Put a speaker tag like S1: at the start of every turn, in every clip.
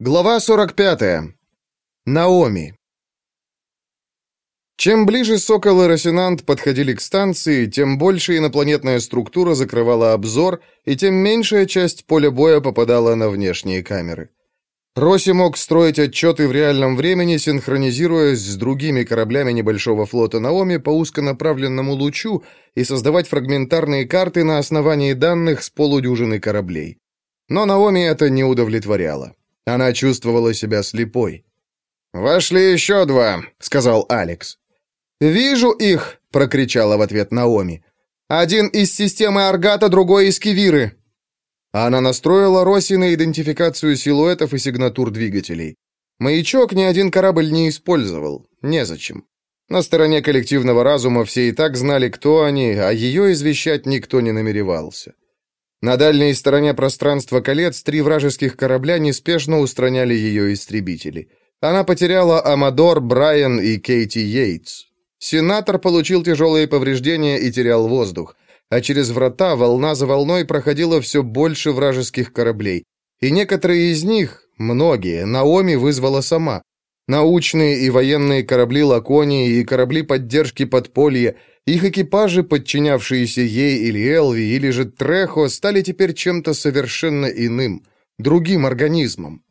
S1: Глава 45. Наоми. Чем ближе Сокол и Росинант подходили к станции, тем больше инопланетная структура закрывала обзор, и тем меньшая часть поля боя попадала на внешние камеры. Роси мог строить отчеты в реальном времени, синхронизируясь с другими кораблями небольшого флота Наоми по узконаправленному лучу и создавать фрагментарные карты на основании данных с полудюжины кораблей. Но Наоми это не удовлетворяло. Она чувствовала себя слепой.
S2: «Вошли еще два», — сказал Алекс.
S1: «Вижу их!» — прокричала в ответ Наоми. «Один из системы Аргата, другой из Кивиры!» Она настроила Росси на идентификацию силуэтов и сигнатур двигателей. Маячок ни один корабль не использовал. Незачем. На стороне коллективного разума все и так знали, кто они, а ее извещать никто не намеревался. На дальней стороне пространства колец три вражеских корабля неспешно устраняли ее истребители. Она потеряла Амадор, Брайан и Кейти Йейтс. Сенатор получил тяжелые повреждения и терял воздух, а через врата волна за волной проходило все больше вражеских кораблей. И некоторые из них, многие, Наоми вызвала сама. Научные и военные корабли Лаконии и корабли поддержки подполья, их экипажи, подчинявшиеся ей или Элви, или же Трехо, стали теперь чем-то совершенно иным, другим организмом.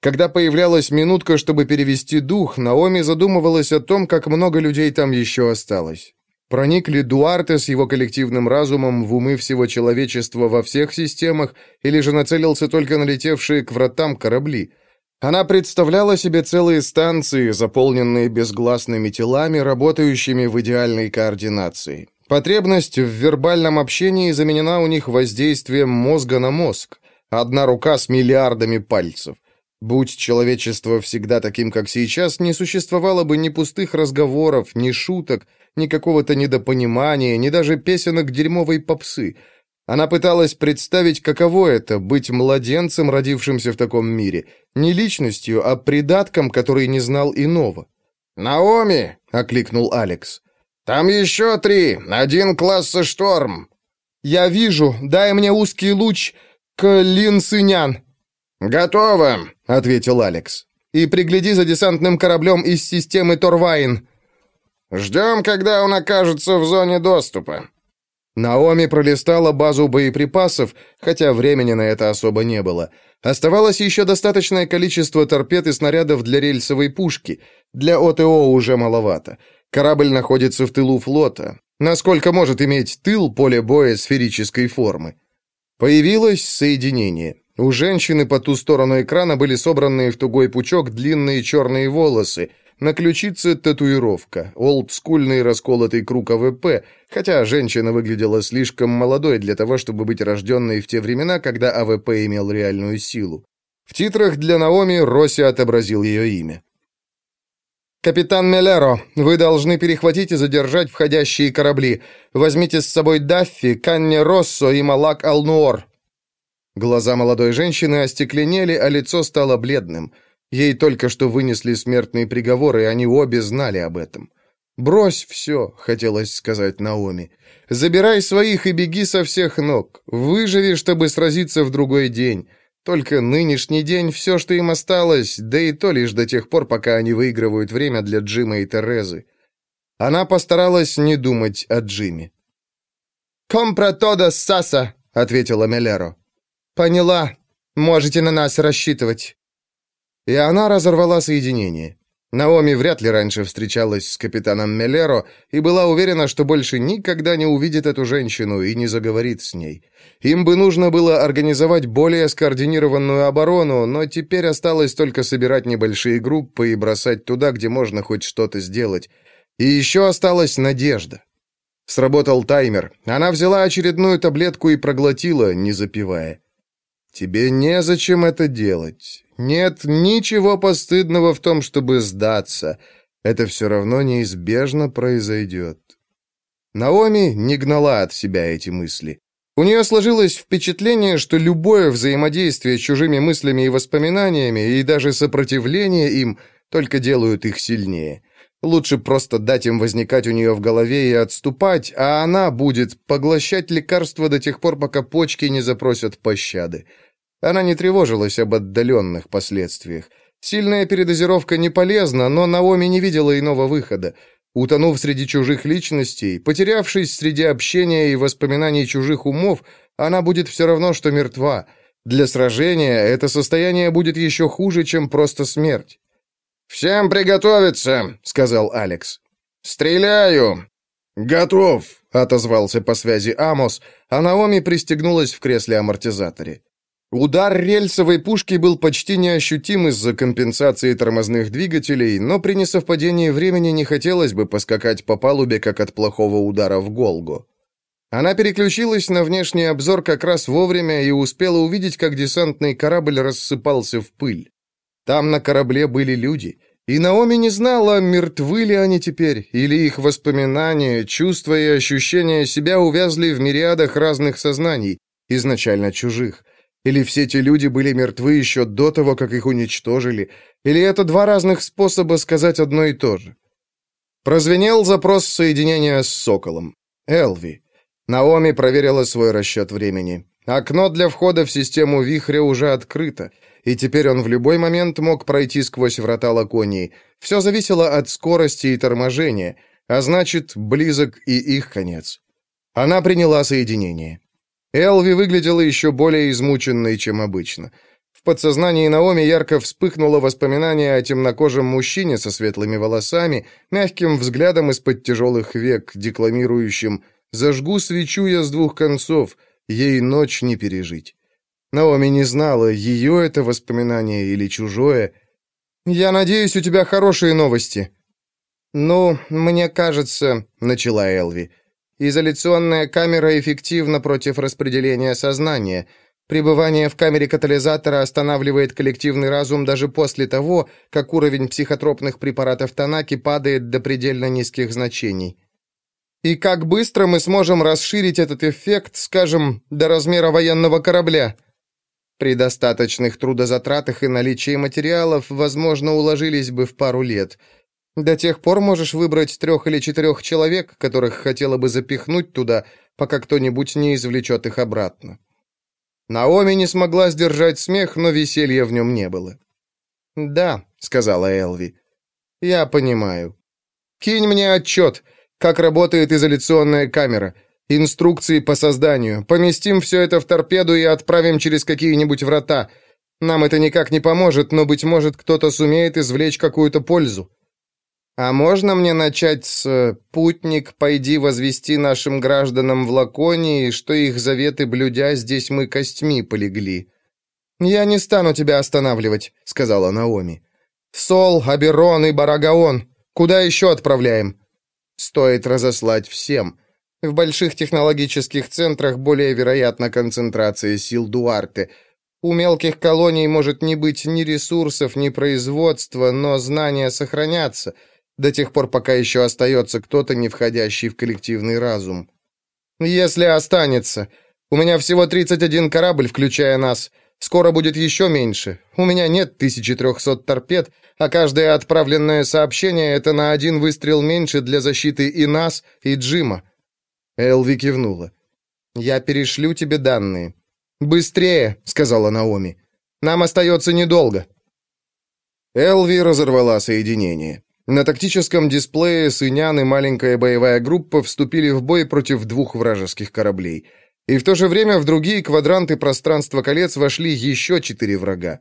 S1: Когда появлялась минутка, чтобы перевести дух, Наоми задумывалась о том, как много людей там еще осталось. Проник ли Дуарте с его коллективным разумом в умы всего человечества во всех системах, или же нацелился только на летевшие к вратам корабли – она представляла себе целые станции, заполненные безгласными телами, работающими в идеальной координации. Потребность в вербальном общении заменена у них воздействием мозга на мозг. Одна рука с миллиардами пальцев. Будь человечество всегда таким, как сейчас, не существовало бы ни пустых разговоров, ни шуток, ни какого-то недопонимания, ни даже песенок дерьмовой попсы – она пыталась представить, каково это — быть младенцем, родившимся в таком мире, не личностью, а придатком, который не знал иного.
S2: «Наоми!» — окликнул Алекс. «Там еще три, один класса «Шторм».
S1: «Я вижу, дай мне узкий луч к Линсынян».
S2: «Готово», — ответил Алекс.
S1: «И пригляди за десантным кораблем из системы Торвайн».
S2: «Ждем, когда он окажется в зоне доступа».
S1: Наоми пролистала базу боеприпасов, хотя времени на это особо не было. Оставалось еще достаточное количество торпед и снарядов для рельсовой пушки. Для ОТО уже маловато. Корабль находится в тылу флота. Насколько может иметь тыл поле боя сферической формы? Появилось соединение. У женщины по ту сторону экрана были собранные в тугой пучок длинные черные волосы – на ключице татуировка, олдскульный расколотый круг АВП, хотя женщина выглядела слишком молодой для того, чтобы быть рожденной в те времена, когда АВП имел реальную силу. В титрах для Наоми Росси отобразил ее имя. «Капитан Мелеро, вы должны перехватить и задержать входящие корабли. Возьмите с собой Даффи, Канни Россо и Малак Алнуор». Глаза молодой женщины остекленели, а лицо стало бледным – Ей только что вынесли смертный приговор, и они обе знали об этом. «Брось все», — хотелось сказать Наоми. «Забирай своих и беги со всех ног. Выживи, чтобы сразиться в другой день. Только нынешний день — все, что им осталось, да и то лишь до тех пор, пока они выигрывают время для Джима и Терезы». Она постаралась не думать о Джиме. «Компра тода саса», — ответила Мелеро. «Поняла. Можете на нас рассчитывать». И она разорвала соединение. Наоми вряд ли раньше встречалась с капитаном Мелеро и была уверена, что больше никогда не увидит эту женщину и не заговорит с ней. Им бы нужно было организовать более скоординированную оборону, но теперь осталось только собирать небольшие группы и бросать туда, где можно хоть что-то сделать. И еще осталась надежда. Сработал таймер. Она взяла очередную таблетку и проглотила, не запивая. «Тебе незачем это делать. Нет ничего постыдного в том, чтобы сдаться. Это все равно неизбежно произойдет». Наоми не гнала от себя эти мысли. У нее сложилось впечатление, что любое взаимодействие с чужими мыслями и воспоминаниями, и даже сопротивление им, только делают их сильнее. Лучше просто дать им возникать у нее в голове и отступать, а она будет поглощать лекарства до тех пор, пока почки не запросят пощады. Она не тревожилась об отдаленных последствиях. Сильная передозировка не полезна, но Наоми не видела иного выхода. Утонув среди чужих личностей, потерявшись среди общения и воспоминаний чужих умов, она будет все равно, что мертва. Для сражения это состояние будет еще хуже, чем просто смерть.
S2: «Всем приготовиться», — сказал Алекс. «Стреляю!»
S1: «Готов!» — отозвался по связи Амос, а Наоми пристегнулась в кресле-амортизаторе. Удар рельсовой пушки был почти неощутим из-за компенсации тормозных двигателей, но при несовпадении времени не хотелось бы поскакать по палубе, как от плохого удара в Голгу. Она переключилась на внешний обзор как раз вовремя и успела увидеть, как десантный корабль рассыпался в пыль. Там на корабле были люди, и Наоми не знала, мертвы ли они теперь, или их воспоминания, чувства и ощущения себя увязли в мириадах разных сознаний, изначально чужих. Или все те люди были мертвы еще до того, как их уничтожили? Или это два разных способа сказать одно и то же? Прозвенел запрос соединения с Соколом. Элви. Наоми проверила свой расчет времени. Окно для входа в систему вихря уже открыто, и теперь он в любой момент мог пройти сквозь врата Лаконии. Все зависело от скорости и торможения, а значит, близок и их конец. Она приняла соединение. Элви выглядела еще более измученной, чем обычно. В подсознании Наоми ярко вспыхнуло воспоминание о темнокожем мужчине со светлыми волосами, мягким взглядом из-под тяжелых век, декламирующим «Зажгу свечу я с двух концов, ей ночь не пережить». Наоми не знала, ее это воспоминание или чужое. «Я надеюсь, у тебя хорошие новости». «Ну, мне кажется», — начала Элви, — Изоляционная камера эффективна против распределения сознания. Пребывание в камере катализатора останавливает коллективный разум даже после того, как уровень психотропных препаратов Танаки падает до предельно низких значений. И как быстро мы сможем расширить этот эффект, скажем, до размера военного корабля? При достаточных трудозатратах и наличии материалов, возможно, уложились бы в пару лет – до тех пор можешь выбрать трех или четырех человек, которых хотела бы запихнуть туда, пока кто-нибудь не извлечет их обратно». Наоми не смогла сдержать смех, но веселья в нем не было. «Да», — сказала Элви, — «я понимаю. Кинь мне отчет, как работает изоляционная камера, инструкции по созданию. Поместим все это в торпеду и отправим через какие-нибудь врата. Нам это никак не поможет, но, быть может, кто-то сумеет извлечь какую-то пользу». А можно мне начать с «Путник, пойди возвести нашим гражданам в Лаконии, что их заветы блюдя здесь мы костьми полегли?» «Я не стану тебя останавливать», — сказала Наоми. «Сол, Аберон и Барагаон. Куда еще отправляем?» «Стоит разослать всем. В больших технологических центрах более вероятна концентрация сил Дуарте. У мелких колоний может не быть ни ресурсов, ни производства, но знания сохранятся» до тех пор, пока еще остается кто-то, не входящий в коллективный разум. Если останется. У меня всего 31 корабль, включая нас. Скоро будет еще меньше. У меня нет 1300 торпед, а каждое отправленное сообщение — это на один выстрел меньше для защиты и нас, и Джима». Элви кивнула. «Я перешлю тебе данные». «Быстрее», — сказала Наоми. «Нам остается недолго». Элви разорвала соединение. На тактическом дисплее Сынян и маленькая боевая группа вступили в бой против двух вражеских кораблей. И в то же время в другие квадранты пространства колец вошли еще четыре врага.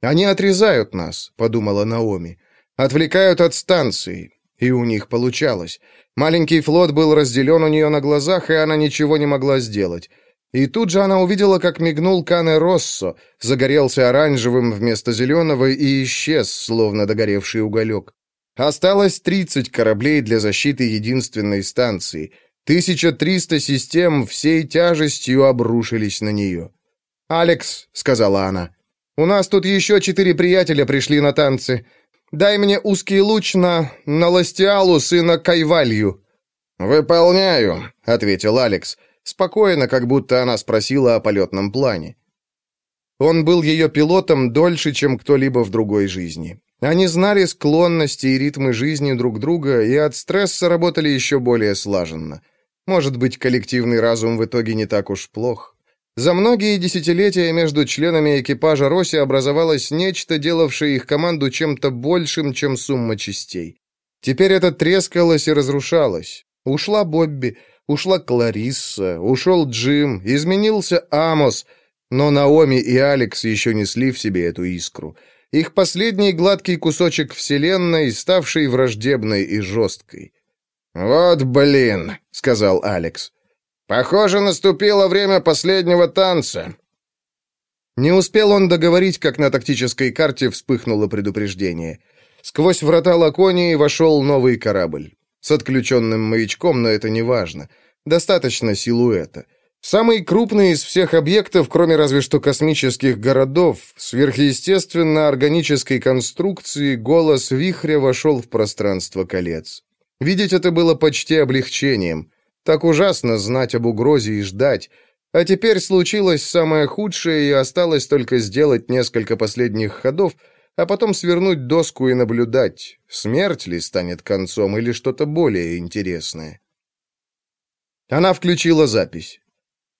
S1: «Они отрезают нас», — подумала Наоми. «Отвлекают от станции». И у них получалось. Маленький флот был разделен у нее на глазах, и она ничего не могла сделать. И тут же она увидела, как мигнул Кане Россо, загорелся оранжевым вместо зеленого и исчез, словно догоревший уголек. Осталось 30 кораблей для защиты единственной станции. 1300 систем всей тяжестью обрушились на нее. «Алекс», — сказала она, — «у нас тут еще четыре приятеля пришли на танцы. Дай мне узкий луч на... на Ластиалус и на Кайвалью».
S2: «Выполняю», — ответил Алекс,
S1: спокойно, как будто она спросила о полетном плане. Он был ее пилотом дольше, чем кто-либо в другой жизни. Они знали склонности и ритмы жизни друг друга и от стресса работали еще более слаженно. Может быть, коллективный разум в итоге не так уж плох. За многие десятилетия между членами экипажа Росси образовалось нечто, делавшее их команду чем-то большим, чем сумма частей. Теперь это трескалось и разрушалось. Ушла Бобби, ушла Кларисса, ушел Джим, изменился Амос, но Наоми и Алекс еще несли в себе эту искру. Их последний гладкий кусочек вселенной, ставший враждебной и жесткой.
S2: «Вот блин», — сказал Алекс. Похоже, наступило время последнего танца.
S1: Не успел он договорить, как на тактической карте вспыхнуло предупреждение. Сквозь врата Лаконии вошел новый корабль. С отключенным маячком, но это не важно. Достаточно силуэта. Самый крупный из всех объектов, кроме разве что космических городов, сверхъестественно-органической конструкции, голос вихря вошел в пространство колец. Видеть это было почти облегчением. Так ужасно знать об угрозе и ждать. А теперь случилось самое худшее, и осталось только сделать несколько последних ходов, а потом свернуть доску и наблюдать, смерть ли станет концом или что-то более интересное. Она включила запись.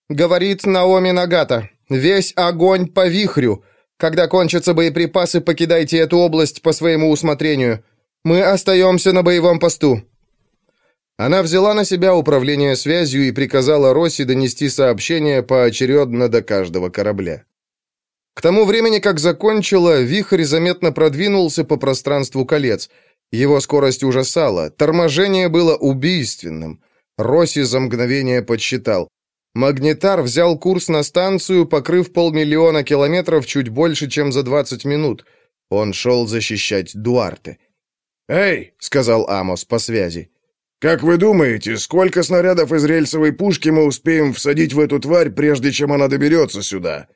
S1: «Говорит Наоми Нагата, весь огонь по вихрю. Когда кончатся боеприпасы, покидайте эту область по своему усмотрению. Мы остаемся на боевом посту. Она взяла на себя управление связью и приказала Росси донести сообщение поочередно до каждого корабля. К тому времени, как закончила, вихрь заметно продвинулся по пространству колец. Его скорость ужасала, торможение было убийственным. Росси за мгновение подсчитал. Магнитар взял курс на станцию, покрыв полмиллиона километров чуть больше, чем за 20 минут. Он шел защищать Дуарте.
S2: «Эй!» — сказал Амос по связи. «Как вы думаете, сколько снарядов из рельсовой пушки мы успеем всадить в эту тварь, прежде чем она доберется сюда?»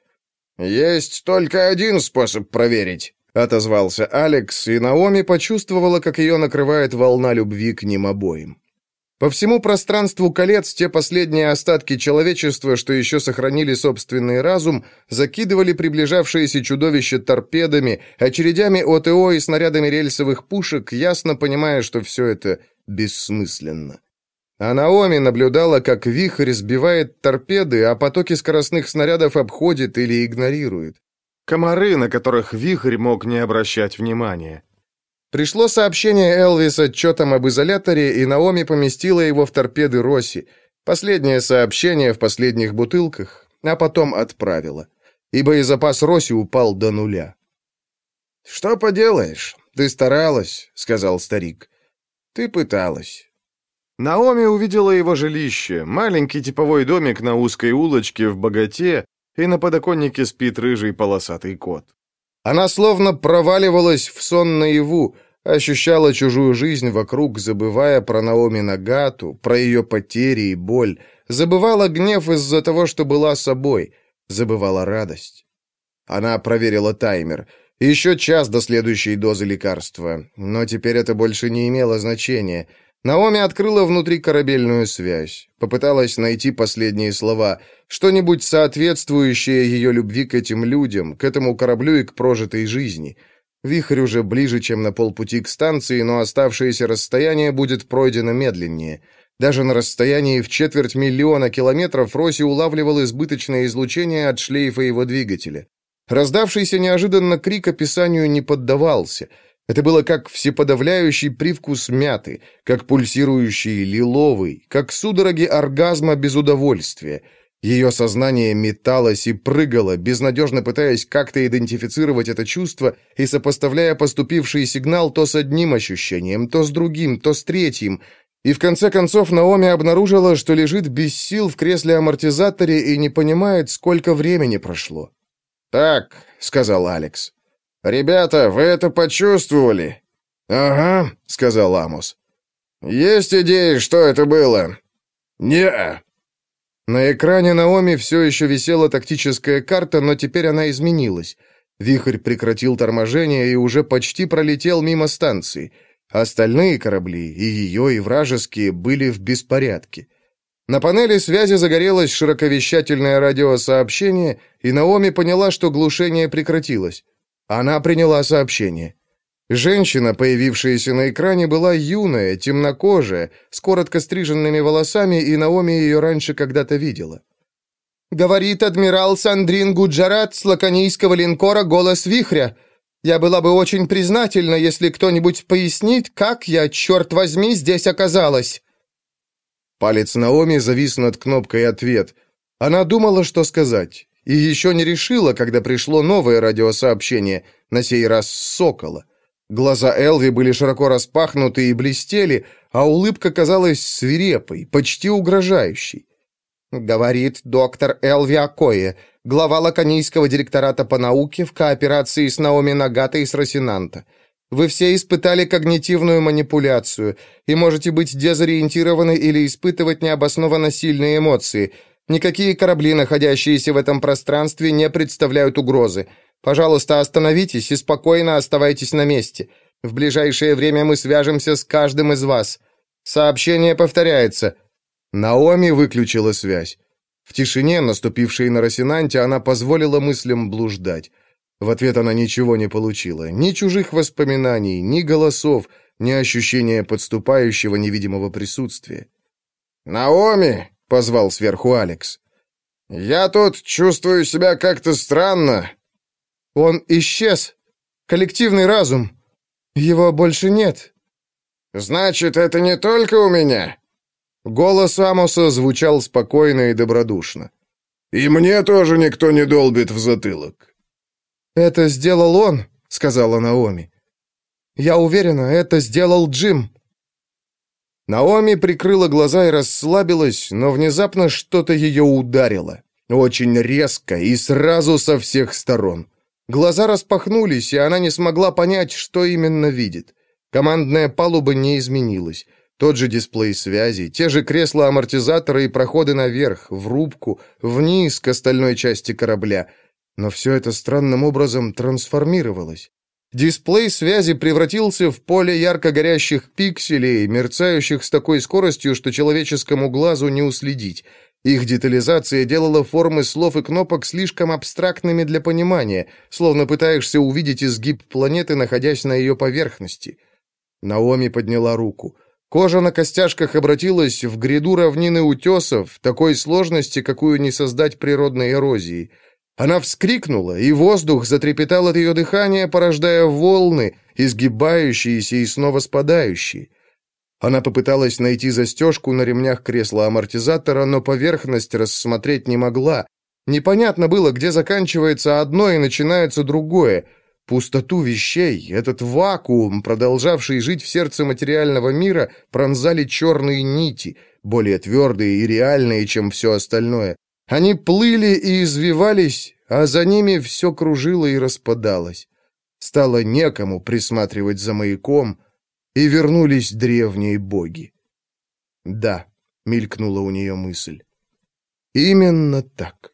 S1: «Есть только один способ проверить», — отозвался Алекс, и Наоми почувствовала, как ее накрывает волна любви к ним обоим. По всему пространству колец те последние остатки человечества, что еще сохранили собственный разум, закидывали приближавшиеся чудовища торпедами, очередями ОТО и снарядами рельсовых пушек, ясно понимая, что все это бессмысленно. А Наоми наблюдала, как вихрь сбивает торпеды, а потоки скоростных снарядов обходит или игнорирует. Комары, на которых вихрь мог не обращать внимания. Пришло сообщение Элви с отчетом об изоляторе, и Наоми поместила его в торпеды Росси. Последнее сообщение в последних бутылках, а потом отправила. И боезапас Росси упал до нуля.
S2: «Что поделаешь? Ты старалась», — сказал старик. Ты пыталась».
S1: Наоми увидела его жилище, маленький типовой домик на узкой улочке в богате, и на подоконнике спит рыжий полосатый кот. Она словно проваливалась в сон наяву, ощущала чужую жизнь вокруг, забывая про Наоми Нагату, про ее потери и боль, забывала гнев из-за того, что была собой, забывала радость. Она проверила таймер — еще час до следующей дозы лекарства, но теперь это больше не имело значения. Наоми открыла внутри корабельную связь, попыталась найти последние слова, что-нибудь соответствующее ее любви к этим людям, к этому кораблю и к прожитой жизни. Вихрь уже ближе, чем на полпути к станции, но оставшееся расстояние будет пройдено медленнее. Даже на расстоянии в четверть миллиона километров Росси улавливал избыточное излучение от шлейфа его двигателя. Раздавшийся неожиданно крик описанию не поддавался. Это было как всеподавляющий привкус мяты, как пульсирующий лиловый, как судороги оргазма без удовольствия. Ее сознание металось и прыгало, безнадежно пытаясь как-то идентифицировать это чувство и сопоставляя поступивший сигнал то с одним ощущением, то с другим, то с третьим. И в конце концов Наоми обнаружила, что лежит без сил в кресле-амортизаторе и не понимает, сколько времени прошло.
S2: «Так», — сказал Алекс. «Ребята, вы это почувствовали?»
S1: «Ага», — сказал Амос.
S2: «Есть идеи, что это было?»
S1: «Не-а». На экране Наоми все еще висела тактическая карта, но теперь она изменилась. Вихрь прекратил торможение и уже почти пролетел мимо станции. Остальные корабли, и ее, и вражеские, были в беспорядке. На панели связи загорелось широковещательное радиосообщение, и Наоми поняла, что глушение прекратилось. Она приняла сообщение. Женщина, появившаяся на экране, была юная, темнокожая, с коротко стриженными волосами, и Наоми ее раньше когда-то видела. Говорит адмирал Сандрин Гуджарат с лаконийского линкора «Голос вихря». Я была бы очень признательна, если кто-нибудь пояснит, как я, черт возьми, здесь оказалась».
S2: Палец Наоми завис над кнопкой «Ответ». Она думала, что сказать, и еще не решила, когда пришло новое радиосообщение, на сей раз «Сокола». Глаза Элви были широко распахнуты и блестели, а улыбка казалась свирепой, почти угрожающей.
S1: Говорит доктор Элви Акое, глава Лаконийского директората по науке в кооперации с Наоми Нагата и с Росинанта. Вы все испытали когнитивную манипуляцию и можете быть дезориентированы или испытывать необоснованно сильные эмоции. Никакие корабли, находящиеся в этом пространстве, не представляют угрозы. Пожалуйста, остановитесь и спокойно оставайтесь на месте. В ближайшее время мы свяжемся с каждым из вас. Сообщение повторяется.
S2: Наоми выключила связь. В тишине, наступившей на Росинанте, она позволила мыслям блуждать. В ответ она ничего не получила. Ни чужих воспоминаний, ни голосов, ни ощущения подступающего невидимого присутствия.
S1: «Наоми!» — позвал сверху Алекс. «Я тут чувствую себя как-то странно. Он исчез. Коллективный разум. Его больше нет. Значит, это не только у меня. Голос Амоса звучал спокойно и добродушно.
S2: И мне тоже никто не долбит в затылок.
S1: Это сделал он, сказала Наоми. Я уверена, это сделал Джим. Наоми прикрыла глаза и расслабилась, но внезапно что-то ее ударило. Очень резко и сразу со всех сторон. Глаза распахнулись, и она не смогла понять, что именно видит. Командная палуба не изменилась. Тот же дисплей связи, те же кресла-амортизаторы и проходы наверх, в рубку, вниз к остальной части корабля. Но все это странным образом трансформировалось. Дисплей связи превратился в поле ярко горящих пикселей, мерцающих с такой скоростью, что человеческому глазу не уследить. Их детализация делала формы слов и кнопок слишком абстрактными для понимания, словно пытаешься увидеть изгиб планеты, находясь на ее поверхности. Наоми подняла руку. Кожа на костяшках обратилась в гряду равнины утесов, такой сложности, какую не создать природной эрозией. Она вскрикнула, и воздух затрепетал от ее дыхания, порождая волны, изгибающиеся и снова спадающие. Она попыталась найти застежку на ремнях кресла амортизатора, но поверхность рассмотреть не могла. Непонятно было, где заканчивается одно и начинается другое. Пустоту вещей, этот вакуум, продолжавший жить в сердце материального мира, пронзали черные нити, более твердые и реальные, чем все остальное. Они плыли и извивались, а за ними все кружило и распадалось. Стало некому присматривать за маяком, и вернулись древние боги. Да, мелькнула у нее мысль. Именно так.